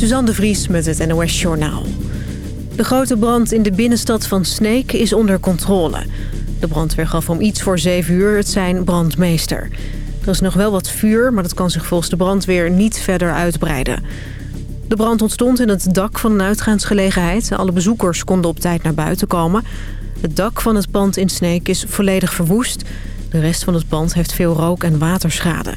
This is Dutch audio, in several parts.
Suzanne de Vries met het NOS Journaal. De grote brand in de binnenstad van Sneek is onder controle. De brandweer gaf om iets voor 7 uur het zijn brandmeester. Er is nog wel wat vuur, maar dat kan zich volgens de brandweer niet verder uitbreiden. De brand ontstond in het dak van een uitgaansgelegenheid. Alle bezoekers konden op tijd naar buiten komen. Het dak van het pand in Sneek is volledig verwoest. De rest van het pand heeft veel rook- en waterschade.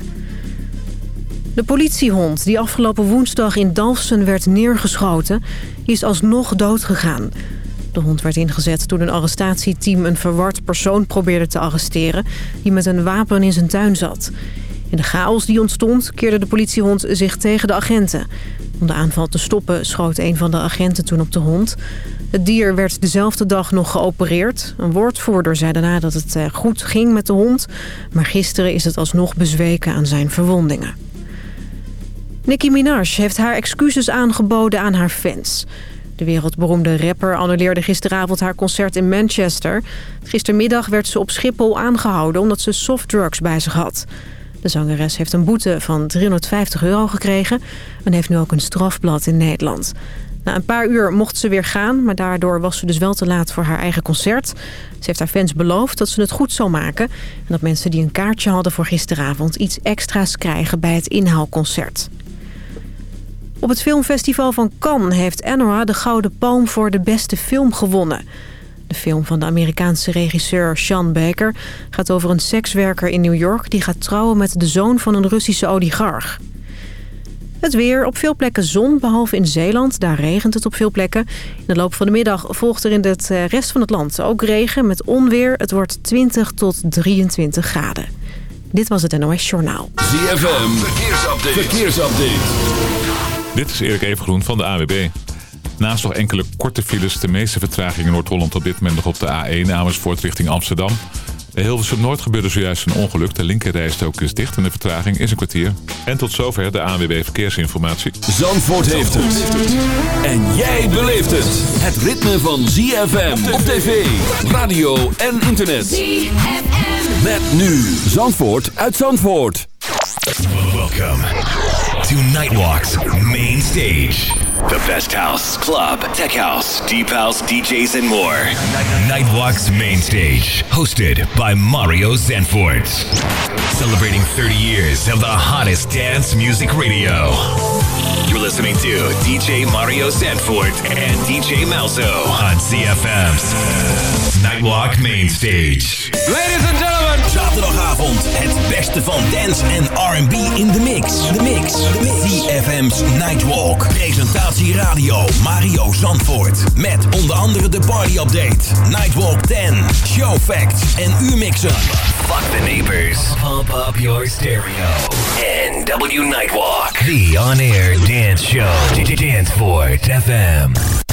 De politiehond die afgelopen woensdag in Dalfsen werd neergeschoten... is alsnog doodgegaan. De hond werd ingezet toen een arrestatieteam een verward persoon probeerde te arresteren... die met een wapen in zijn tuin zat. In de chaos die ontstond keerde de politiehond zich tegen de agenten. Om de aanval te stoppen schoot een van de agenten toen op de hond. Het dier werd dezelfde dag nog geopereerd. Een woordvoerder zei daarna dat het eh, goed ging met de hond... maar gisteren is het alsnog bezweken aan zijn verwondingen. Nicki Minaj heeft haar excuses aangeboden aan haar fans. De wereldberoemde rapper annuleerde gisteravond haar concert in Manchester. Gistermiddag werd ze op Schiphol aangehouden omdat ze softdrugs bij zich had. De zangeres heeft een boete van 350 euro gekregen... en heeft nu ook een strafblad in Nederland. Na een paar uur mocht ze weer gaan, maar daardoor was ze dus wel te laat voor haar eigen concert. Ze heeft haar fans beloofd dat ze het goed zou maken... en dat mensen die een kaartje hadden voor gisteravond iets extra's krijgen bij het inhaalconcert. Op het filmfestival van Cannes heeft Anora de Gouden Palm voor de beste film gewonnen. De film van de Amerikaanse regisseur Sean Baker gaat over een sekswerker in New York... die gaat trouwen met de zoon van een Russische oligarch. Het weer, op veel plekken zon, behalve in Zeeland. Daar regent het op veel plekken. In de loop van de middag volgt er in de eh, rest van het land ook regen met onweer. Het wordt 20 tot 23 graden. Dit was het NOS Journaal. ZFM, verkeersupdate. verkeersupdate. Dit is Erik Evengroen van de AWB. Naast nog enkele korte files, de meeste vertragingen in Noord-Holland op dit moment nog op de A1 Amersfoort richting Amsterdam. Bij Hilversum Noord gebeurde zojuist een ongeluk. De linkerrijstrook is dicht en de vertraging is een kwartier. En tot zover de ANWB Verkeersinformatie. Zandvoort heeft het. En jij beleeft het. Het ritme van ZFM op tv, radio en internet. ZFM. Met nu Zandvoort uit Zandvoort. Welkom to Nightwalk's main stage. The best house, club, tech house, deep house, DJs, and more. Nightwalk's main stage, hosted by Mario Zanfort. Celebrating 30 years of the hottest dance music radio. You're listening to DJ Mario Zanfort and DJ Malzo on CFM's Nightwalk Main Stage. Ladies and gentlemen. Zaterdagavond het beste van dance en R&B in de mix. De mix. CFM's Nightwalk. Presentatie radio Mario Zandvoort. Met onder andere de party update. Nightwalk 10. Show facts en U-mixen. Fuck the neighbors. Pump up your stereo. NW Nightwalk. The on-air dance show. Danceport FM.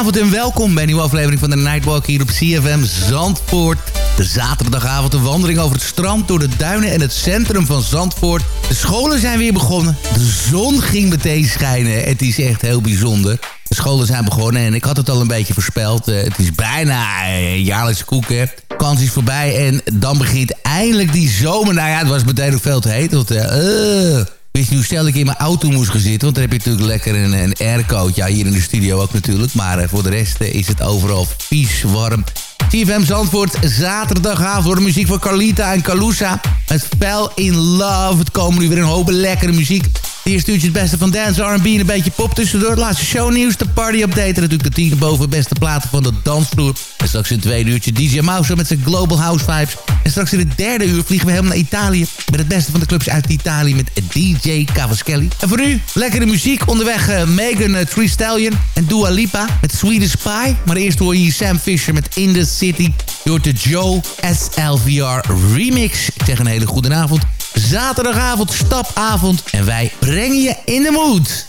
Hele goede avond en welkom bij een nieuwe aflevering van de Nightwalk hier op CFM Zandvoort. De zaterdagavond een wandeling over het strand, door de duinen en het centrum van Zandvoort. De scholen zijn weer begonnen. De zon ging meteen schijnen. Het is echt heel bijzonder. De scholen zijn begonnen en ik had het al een beetje voorspeld. Eh, het is bijna een jaarlijkse koeken. Kans is voorbij en dan begint eindelijk die zomer. Nou ja, het was meteen nog veel te heet. Uh, Wist nu stel ik in mijn auto moest gaan zitten. Want dan heb je natuurlijk lekker een, een aircoat. Ja, hier in de studio ook natuurlijk. Maar uh, voor de rest uh, is het overal vies warm. CFM Zandvoort, zaterdagavond voor de muziek van Carlita en Calusa. Het Fell in Love. Het komen nu weer een hoop lekkere muziek. Hier stuurt je het beste van dance, R&B en een beetje pop tussendoor. Het laatste shownieuws, de party update en natuurlijk de tien boven beste platen van de dansvloer. En straks in het tweede uurtje DJ Mouse met zijn Global House Vibes. En straks in het derde uur vliegen we helemaal naar Italië. Met het beste van de clubs uit Italië met DJ Cavaschelli. En voor nu, lekkere muziek. Onderweg uh, Megan uh, Stallion en Dua Lipa met Swedish Spy. Maar eerst hoor je hier Sam Fisher met In The City. Door de Joe SLVR Remix. Ik zeg een hele goede avond. Zaterdagavond, stapavond. En wij brengen je in de mood.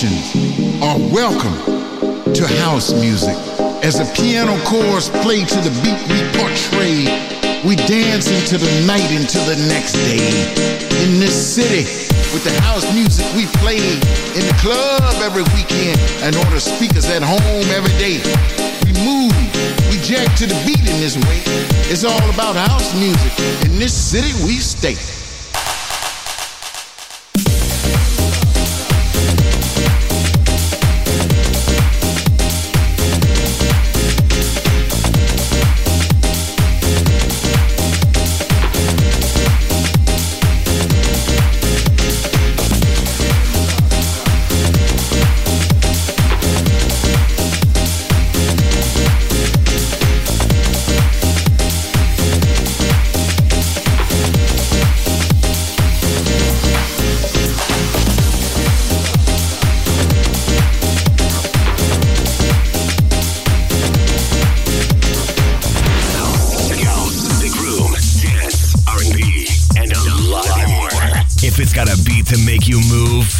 Are welcome to house music. As the piano chords play to the beat we portray, we dance into the night, into the next day. In this city, with the house music we play in the club every weekend, and on the speakers at home every day. We move, we jack to the beat in this way. It's all about house music. In this city we stay.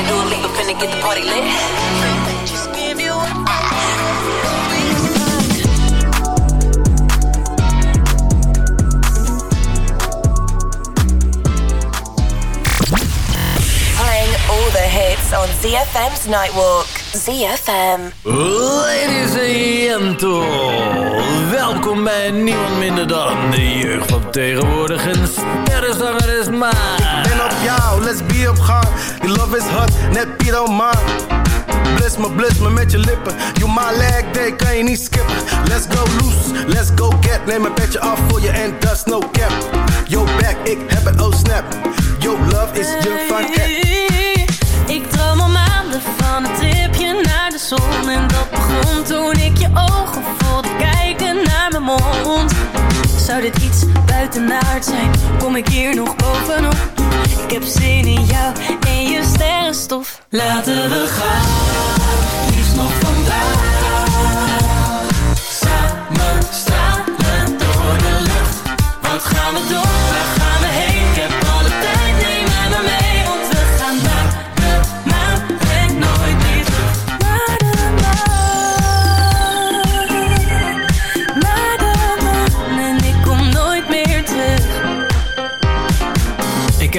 Shit. Me and Dua Lipa finna get the party lit. Just give you a. Playing all the hits on ZFM's Nightwalk. ZFM. Ladies and gentlemen, welkom bij niemand minder dan de jeugd van tegenwoordig. Een sterrenzanger is maar. En op jou, let's be op gang. Die love is hot, net Piet man. Bliss me, bliss me met je lippen. You my leg day, kan je niet skippen. Let's go loose, let's go get. Neem een petje af voor je en dat no cap. Yo back, ik heb het, oh snap. Yo love is je van Ik droom al maanden van een tripje naar de zon En dat begon toen ik je ogen Zou dit iets buitenaard zijn? Kom ik hier nog bovenop? Ik heb zin in jou en je sterrenstof Laten we gaan, liefst nog vandaag Samen stralen door de lucht Wat gaan we doen?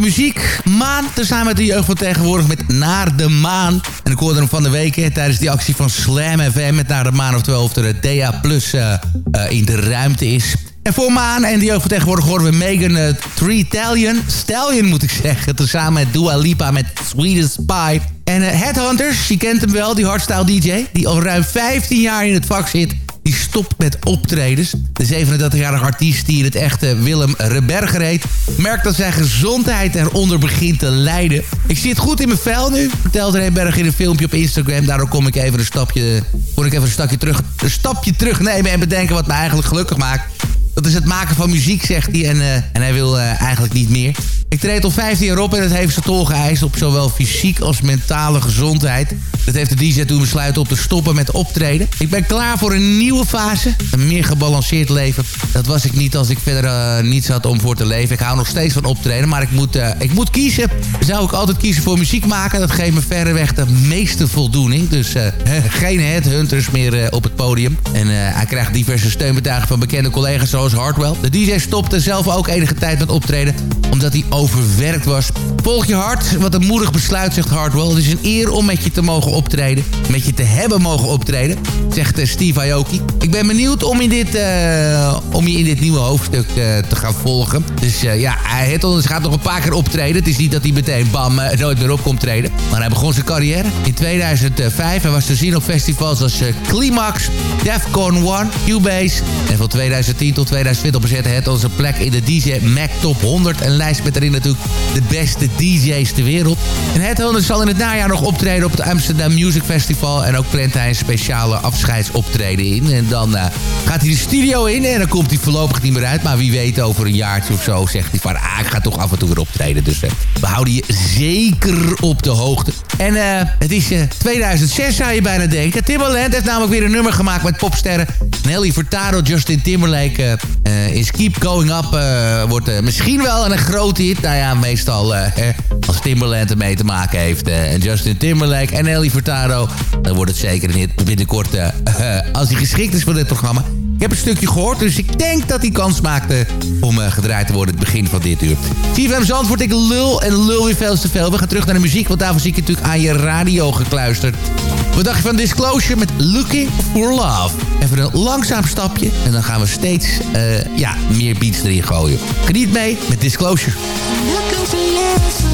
Muziek. Maan, tezamen met de jeugd van tegenwoordig met Naar de Maan. En ik hoorde hem van de week tijdens die actie van Slam FM... met Naar de Maan, oftewel of er DA Plus uh, uh, in de ruimte is. En voor Maan en de jeugd van tegenwoordig horen we Megan uh, Three Stallion. Stallion moet ik zeggen. Tezamen met Dua Lipa met Sweetest Spy. En Headhunters, je kent hem wel, die hardstyle DJ... die al ruim 15 jaar in het vak zit die stopt met optredens. De 37-jarige artiest die in het echte Willem Reberger heet... merkt dat zijn gezondheid eronder begint te lijden. Ik zie het goed in mijn vel nu, vertelt Reberger in een filmpje op Instagram. Daardoor kom ik even een stapje, kon ik even een stapje terug, een stapje terugnemen en bedenken wat me eigenlijk gelukkig maakt. Dat is het maken van muziek, zegt hij. En, uh, en hij wil uh, eigenlijk niet meer. Ik treed al 15 jaar op en het heeft zijn tol geëist op zowel fysiek als mentale gezondheid. Dat heeft de DJ toen besluiten om te stoppen met optreden. Ik ben klaar voor een nieuwe fase. Een meer gebalanceerd leven. Dat was ik niet als ik verder uh, niets had om voor te leven. Ik hou nog steeds van optreden, maar ik moet, uh, ik moet kiezen. Zou ik altijd kiezen voor muziek maken? Dat geeft me verreweg de meeste voldoening. Dus uh, geen headhunters meer op het podium. En hij krijgt diverse steunbetuigingen van bekende collega's zoals Hardwell. De DJ stopte zelf ook enige tijd met optreden, omdat hij overwerkt was. Volg je hart, wat een moedig besluit, zegt Hardwell. Het is een eer om met je te mogen optreden. Met je te hebben mogen optreden, zegt uh, Steve Aoki. Ik ben benieuwd om, in dit, uh, om je in dit nieuwe hoofdstuk uh, te gaan volgen. Dus ja, hij gaat nog een paar keer optreden. Het is niet dat hij meteen bam nooit meer op komt treden. Maar hij begon zijn carrière in 2005. Hij was te zien op festivals als Climax, Defcon 1, Cubase. En van 2010 tot 2020 bezette het onze plek in de DJ Mac Top 100. Een lijst met erin natuurlijk de beste DJ's ter wereld. En het zal in het najaar nog optreden op het Amsterdam Music Festival. En ook plant hij een speciale afscheidsoptreden in. En dan uh, gaat hij de studio in en dan komt hij voorlopig niet meer uit. Maar wie weet over een jaartje of zo zegt hij van... Ah, ik ga toch af en toe weer optreden. Dus uh, we houden je zeker op de hoogte. En uh, het is 2006 zou je bijna denken. Timbaland heeft namelijk weer een nummer gemaakt met popsterren. Nelly Furtado, Justin Timberlake is Keep Going Up. wordt misschien wel een grote hit. Nou ja, meestal als Timbaland ermee te maken heeft. en Justin Timberlake en Nelly Furtado. Dan wordt het zeker een hit binnenkort. Uh, als hij geschikt is voor dit programma. Ik heb een stukje gehoord, dus ik denk dat hij kans maakte om uh, gedraaid te worden het begin van dit uur. CFM Zandvoort, ik lul en lul weer veel te veel. We gaan terug naar de muziek, want daarvoor zie ik natuurlijk aan je radio gekluisterd. Wat dacht je van Disclosure met Looking for Love? Even een langzaam stapje en dan gaan we steeds uh, ja, meer beats erin gooien. Geniet mee met Disclosure. Looking for love,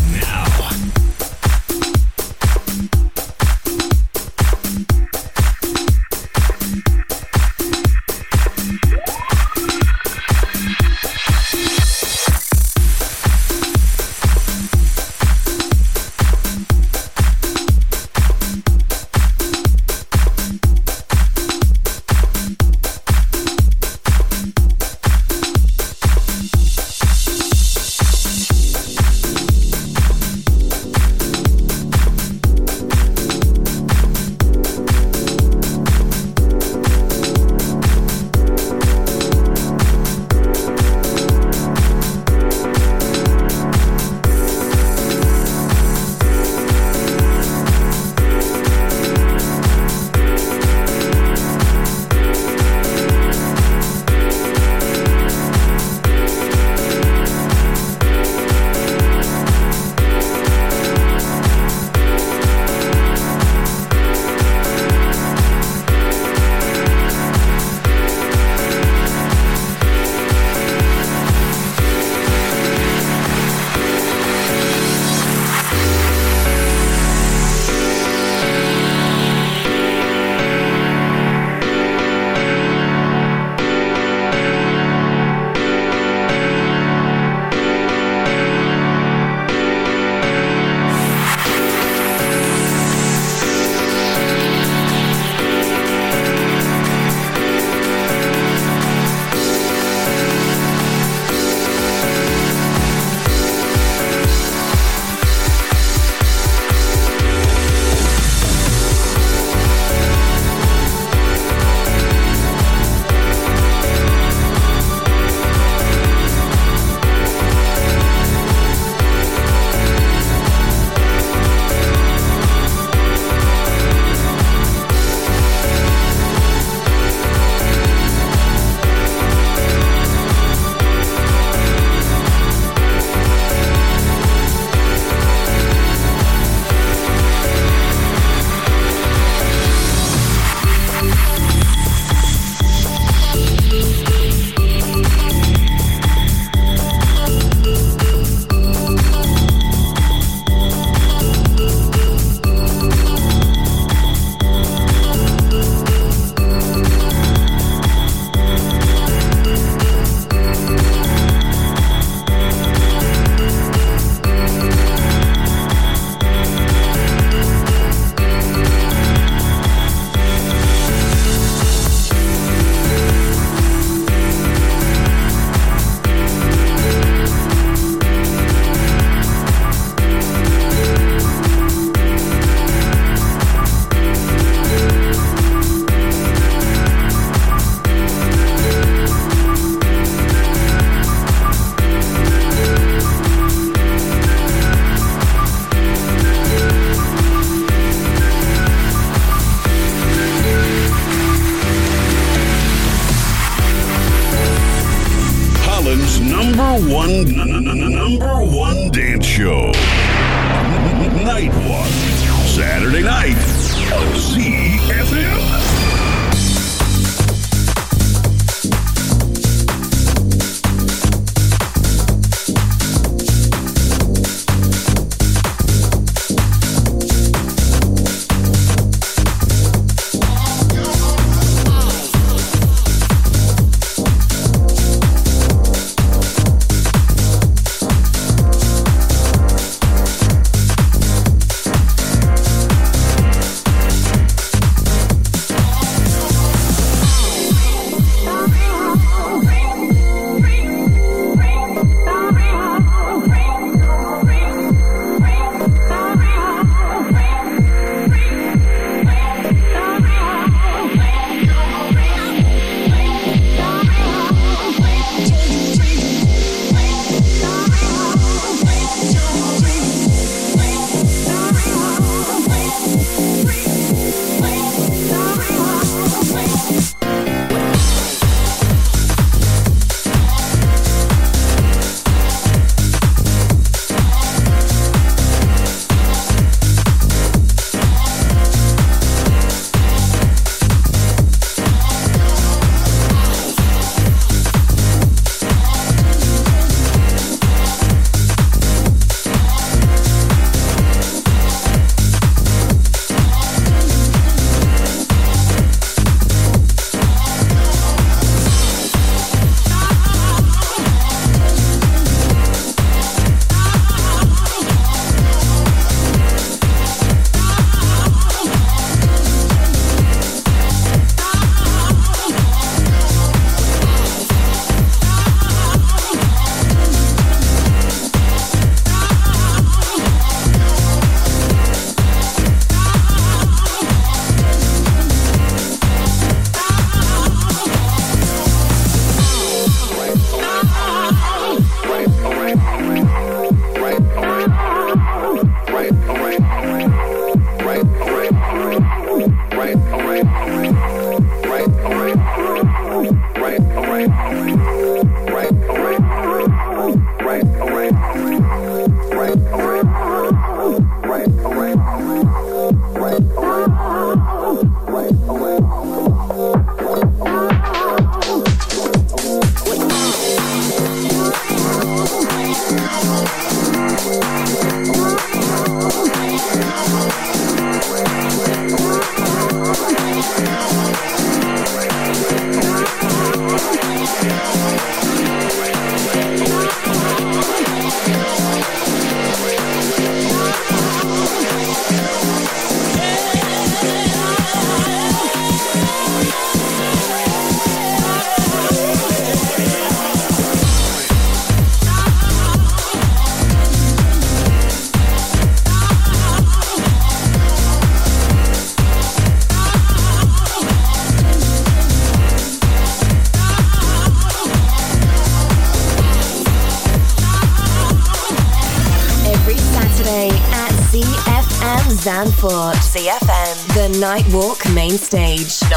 Nightwalk Main Stage.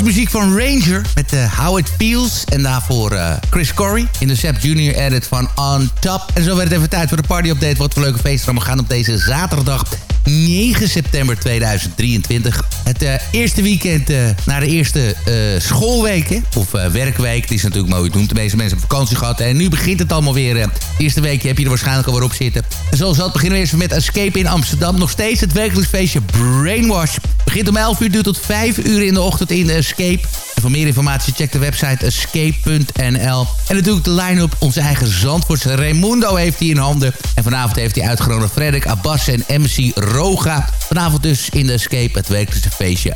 Was muziek van Ranger met uh, How It Feels. En daarvoor uh, Chris Corey in de Sap Junior edit van On Top. En zo werd het even tijd voor de party update. Wat voor leuke feesten we gaan op deze zaterdag 9 september 2023. Het uh, eerste weekend uh, na de eerste uh, schoolweek, hè? of werkweek. Het is natuurlijk mooi doen. De meeste mensen hebben vakantie gehad. En nu begint het allemaal weer. Het eerste weekje heb je er waarschijnlijk al weer op zitten. En zoals dat beginnen we eerst met Escape in Amsterdam. Nog steeds het wekelijks feestje Brainwash. Begint om 11 uur, duurt tot 5 uur in de ochtend in Escape. En voor meer informatie check de website escape.nl. En natuurlijk de line-up. Onze eigen Zandvoortse Raimundo heeft hij in handen. En vanavond heeft hij uitgenodigd Frederik Abbas en MC Roga. Vanavond dus in de Escape het wekelijkse feestje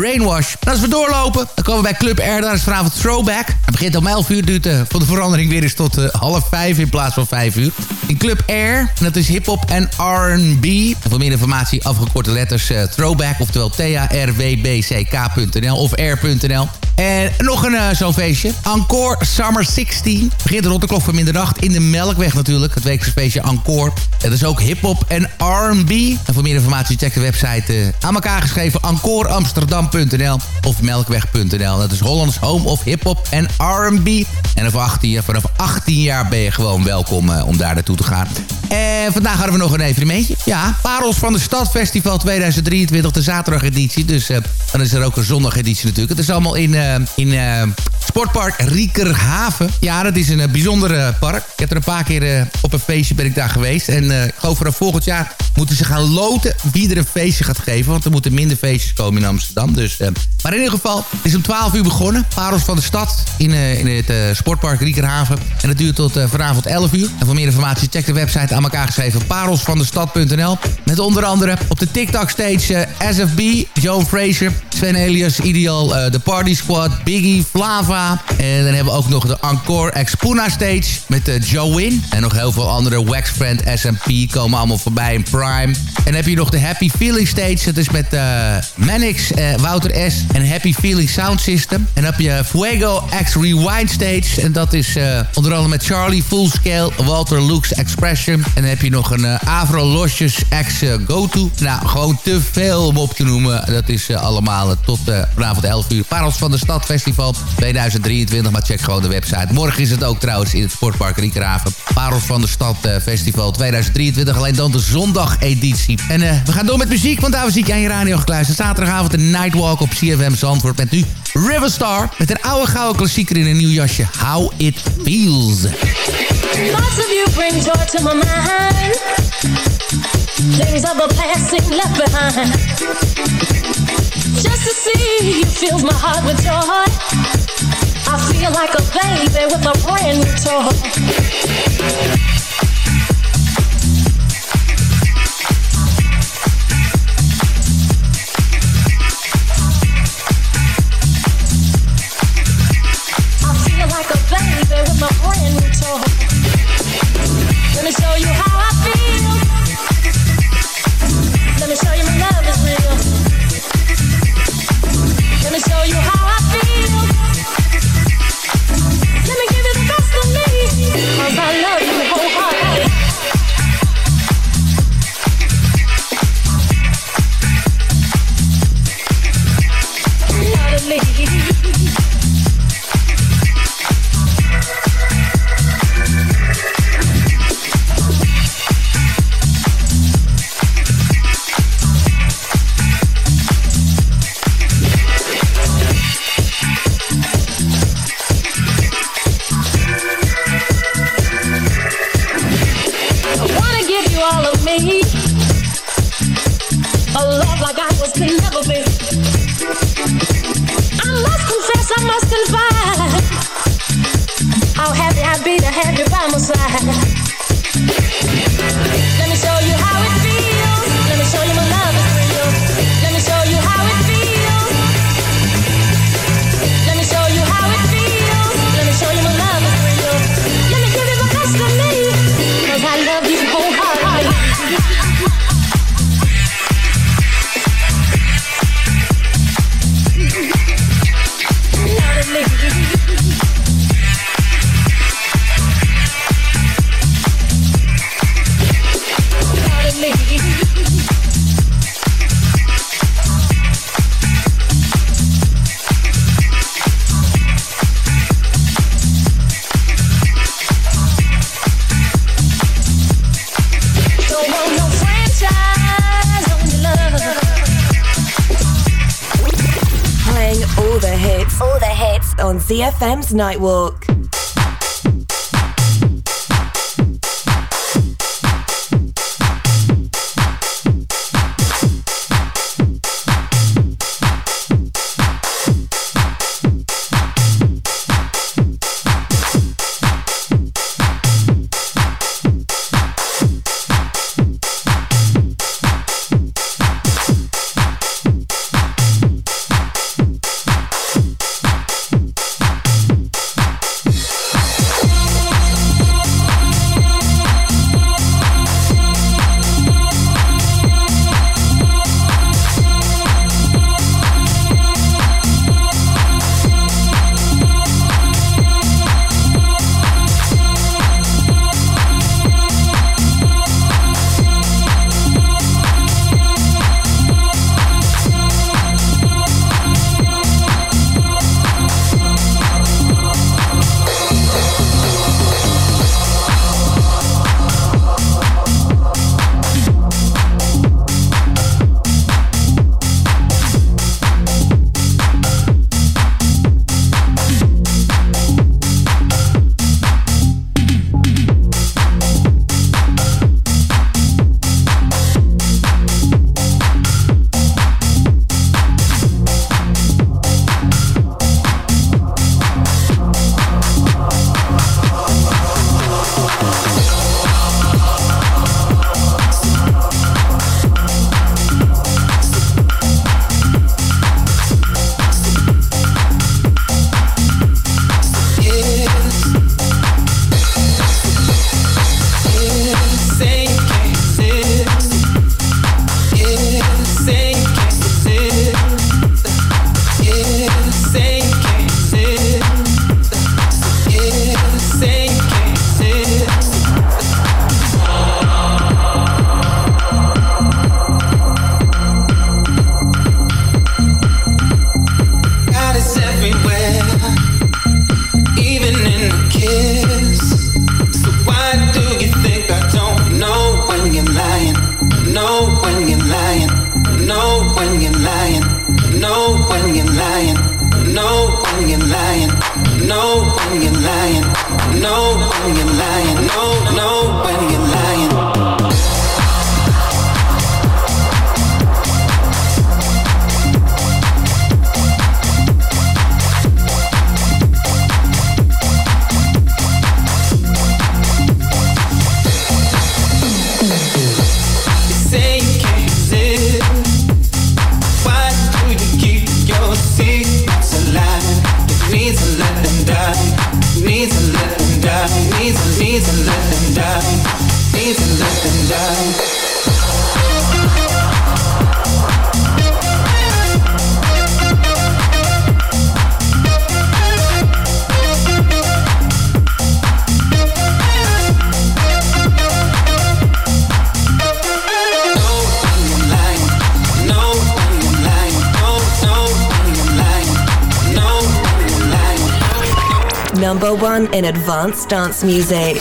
Rainwash. En als we doorlopen, dan komen we bij Club R. Daar is vanavond Throwback. Het begint om 11 uur, duurt voor de verandering weer eens tot uh, half 5 in plaats van 5 uur. In Club R, en dat is hip-hop en R&B. En voor meer informatie afgekorte letters uh, Throwback, oftewel T-A-R-W-B-C-K.nl of R.nl. En nog een uh, zo'n feestje. Encore Summer 16. Begint rond de klok van middernacht in de Melkweg natuurlijk. Het wekelijkse feestje Encore. Het is ook hip-hop en R&B. En voor meer informatie check de website uh, aan elkaar geschreven. encoreamsterdam.nl of melkweg.nl. Dat is Hollands Home of Hip-Hop en R&B. En vanaf 18, vanaf 18 jaar ben je gewoon welkom uh, om daar naartoe te gaan. En vandaag hadden we nog een evenementje. Ja, Parels van de Stad Festival 2023, de zaterdageditie. Dus uh, dan is er ook een zondageditie natuurlijk. Het is allemaal in, in Sportpark Riekerhaven. Ja, dat is een bijzonder park. Ik heb er een paar keer op een feestje ben ik daar geweest. En ik geloof voor volgend jaar moeten ze gaan loten wie er een feestje gaat geven. Want er moeten minder feestjes komen in Amsterdam. Dus, maar in ieder geval, het is om 12 uur begonnen. Parels van de stad in, in het sportpark Riekerhaven. En het duurt tot vanavond 11 uur. En voor meer informatie check de website aan elkaar geschreven. parelsvandestad.nl Met onder andere op de TikTok stage SFB, Joan Fraser, Sven Elias, Ideal, The Party Squad, Biggie, Flava. En dan hebben we ook nog de Encore Expuna stage met Joe Win. En nog heel veel andere Wax Friend, SMP komen allemaal voorbij in Prime. En heb je nog de Happy Feeling Stage. Dat is met uh, Manix, uh, Wouter S. En Happy Feeling Sound System. En dan heb je Fuego X Rewind Stage. En dat is uh, onder andere met Charlie Full Scale, Walter Lux Expression. En dan heb je nog een Avro Losjes X Go-To. Nou, gewoon te veel om op te noemen. Dat is allemaal tot vanavond 11 uur. Parels van de Stad Festival 2023. Maar check gewoon de website. Morgen is het ook trouwens in het Sportpark Riekraven. Parels van de Stad Festival 2023. Alleen dan de zondageditie. En we gaan door met muziek, want daar was ik aan je radio gekluisterd. Zaterdagavond de Nightwalk op CFM Zandvoort met nu Riverstar. Met een oude gouden klassieker in een nieuw jasje. How It Feels. Of you bring joy to my mind. Things of the past seem left behind. Just to see you fills my heart with joy. I feel like a baby with a brand new toy. Show you how Nightwolf. ZFM's Nightwalk. Number one in advanced dance music.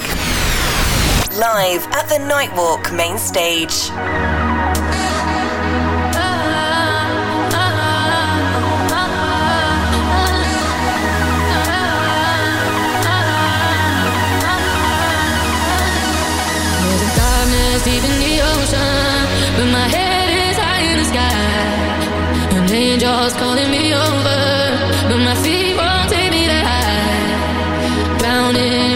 Live at the Nightwalk main stage. Deep in the ocean, but my head is high in the sky. An angel's calling me over, but my feet morning.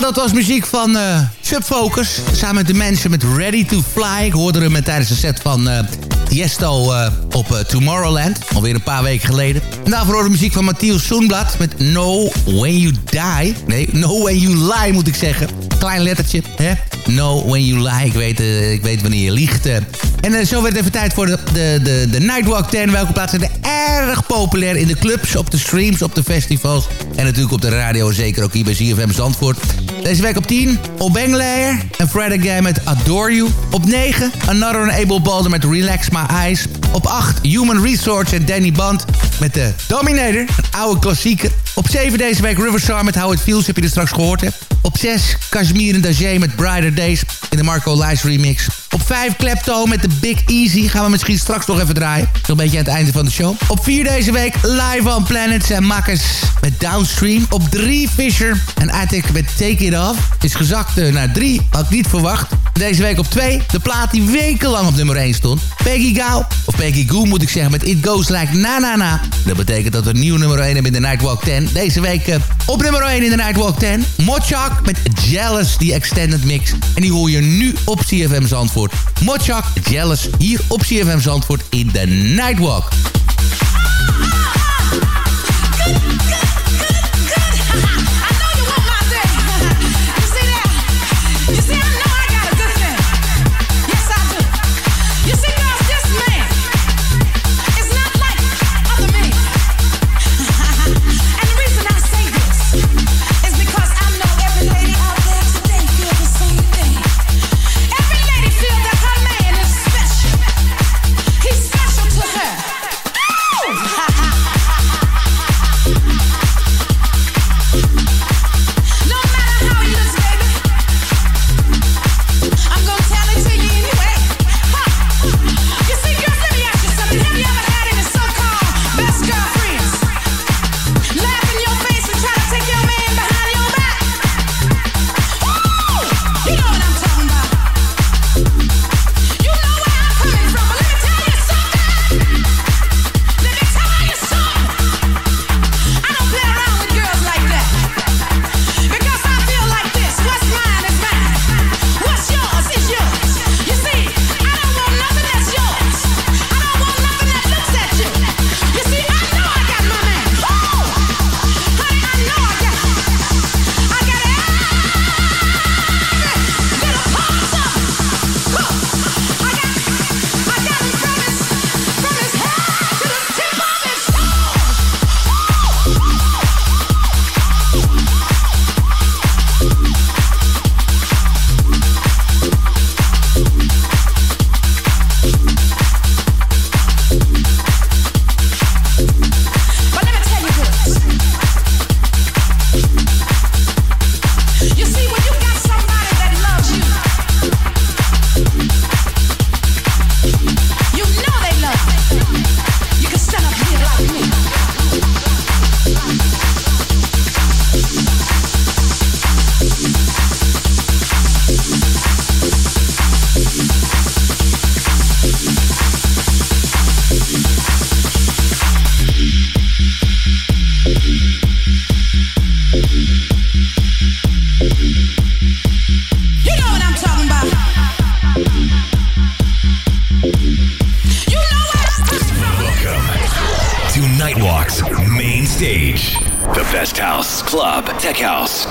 Ja, dat was muziek van eh Subfocus. Samen met de mensen met Ready to Fly. Ik hoorde hem tijdens de set van eh Tiesto eh, op Tomorrowland. Alweer een paar weken geleden. En daarvoor hoorde muziek van Matthias Soenblad met No When You Die. Nee, No When You Lie moet ik zeggen. Klein lettertje, hè? No When You Lie. Ik weet, ik weet wanneer je liegt. En uh, zo werd even tijd voor de, de, de, de Nightwalk 10. Welke plaatsen zijn er erg populair in de clubs, op de streams, op de festivals... en natuurlijk op de radio, zeker ook hier bij ZFM Zandvoort. Deze week op 10, Obenglayer en Fred Again met Adore You. Op 9, Another Unable Balder met Relax My Eyes. Op 8, Human Resource en Danny Band met de Dominator, een oude klassieker. Op 7 deze week Riverstar met How It Feels, heb je er straks gehoord. Op 6 Kashmir en Dajé met Brighter Days in de Marco Lice remix. Op 5 Klepto met de Big Easy. Gaan we misschien straks nog even draaien. Zo'n beetje aan het einde van de show. Op 4 deze week Live on Planets en Makkers met Downstream. Op 3 Fisher en Attic met Take It Off. Is gezakt uh, naar 3. Had ik niet verwacht. Deze week op 2. De plaat die wekenlang op nummer 1 stond. Peggy Gao. Peggy Goo moet ik zeggen met It Goes Like Na Na Na. Dat betekent dat we nieuw nummer 1 hebben in de Nightwalk 10. Deze week uh, op nummer 1 in de Nightwalk 10. Mochak met Jealous, die extended mix. En die hoor je nu op CFM Zandvoort. Mochak, Jealous, hier op CFM Zandvoort in de Nightwalk.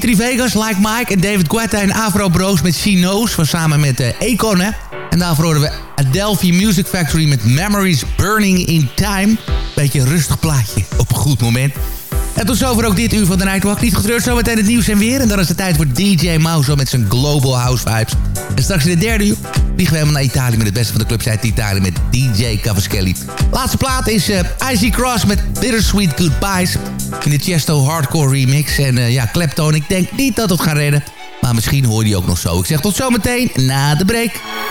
Dimitri Vegas, Like Mike en David Guetta en Afro Bros met She Knows. Samen met uh, Econ, hè. En daarvoor horen we Adelphi Music Factory met Memories Burning in Time. Beetje een rustig plaatje op een goed moment. En tot zover ook dit uur van de Nightwalk. Niet getreurd, zometeen het nieuws en weer. En dan is het tijd voor DJ Mauso met zijn Global House Vibes. En straks in de derde uur vliegen we helemaal naar Italië... met het beste van de clubs uit Italië met DJ Cavaschelli. Laatste plaat is uh, Icy Cross met Bittersweet Goodbyes in de Chesto Hardcore remix. En eh, ja, kleptoon, ik denk niet dat het gaat redden. Maar misschien hoor je die ook nog zo. Ik zeg tot zometeen na de break. I